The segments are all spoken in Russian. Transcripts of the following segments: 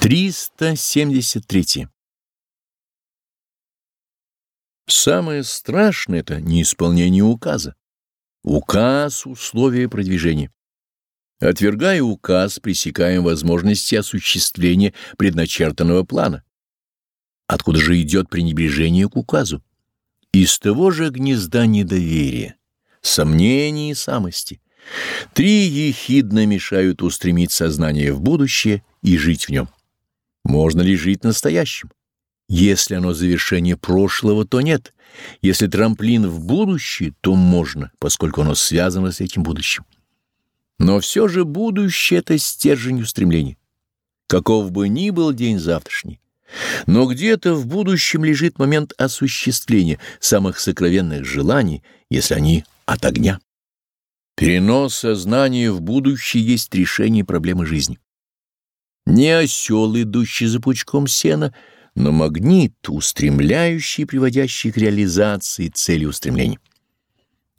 373. Самое страшное — это неисполнение указа. Указ — условие продвижения. Отвергая указ, пресекаем возможности осуществления предначертанного плана. Откуда же идет пренебрежение к указу? Из того же гнезда недоверия, сомнений и самости. Три ехидно мешают устремить сознание в будущее и жить в нем. Можно ли жить настоящим? Если оно завершение прошлого, то нет. Если трамплин в будущее, то можно, поскольку оно связано с этим будущим. Но все же будущее — это стержень устремлений. Каков бы ни был день завтрашний, но где-то в будущем лежит момент осуществления самых сокровенных желаний, если они от огня. Перенос сознания в будущее есть решение проблемы жизни. Не осел, идущий за пучком сена — но магнит, устремляющий, приводящий к реализации цели устремлений.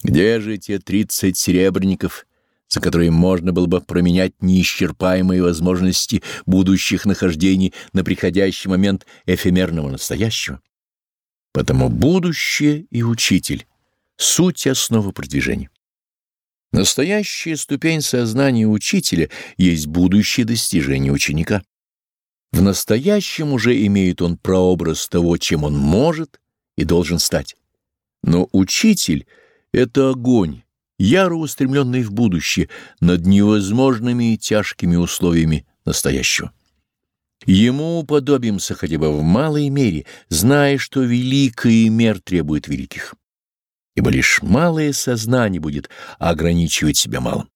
Где же те тридцать серебряников, за которые можно было бы променять неисчерпаемые возможности будущих нахождений на приходящий момент эфемерного настоящего? Потому будущее и учитель — суть основы продвижения. Настоящая ступень сознания учителя есть будущее достижение ученика. В настоящем уже имеет он прообраз того, чем он может и должен стать. Но учитель — это огонь, яро устремленный в будущее над невозможными и тяжкими условиями настоящего. Ему уподобимся хотя бы в малой мере, зная, что великая мер требует великих. Ибо лишь малое сознание будет ограничивать себя малым.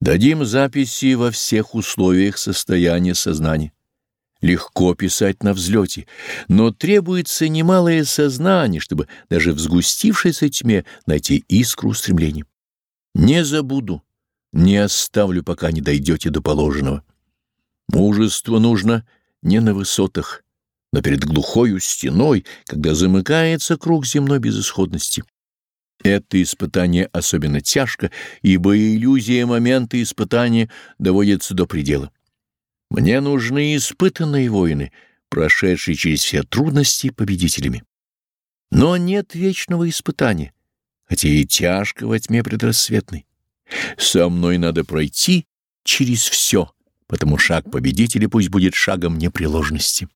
Дадим записи во всех условиях состояния сознания. Легко писать на взлете, но требуется немалое сознание, чтобы даже в сгустившейся тьме найти искру стремления. Не забуду, не оставлю, пока не дойдете до положенного. Мужество нужно не на высотах, но перед глухою стеной, когда замыкается круг земной безысходности. Это испытание особенно тяжко, ибо иллюзия момента испытания доводится до предела. Мне нужны испытанные воины, прошедшие через все трудности победителями. Но нет вечного испытания, хотя и тяжко во тьме предрассветной. Со мной надо пройти через все, потому шаг победителя пусть будет шагом непреложности.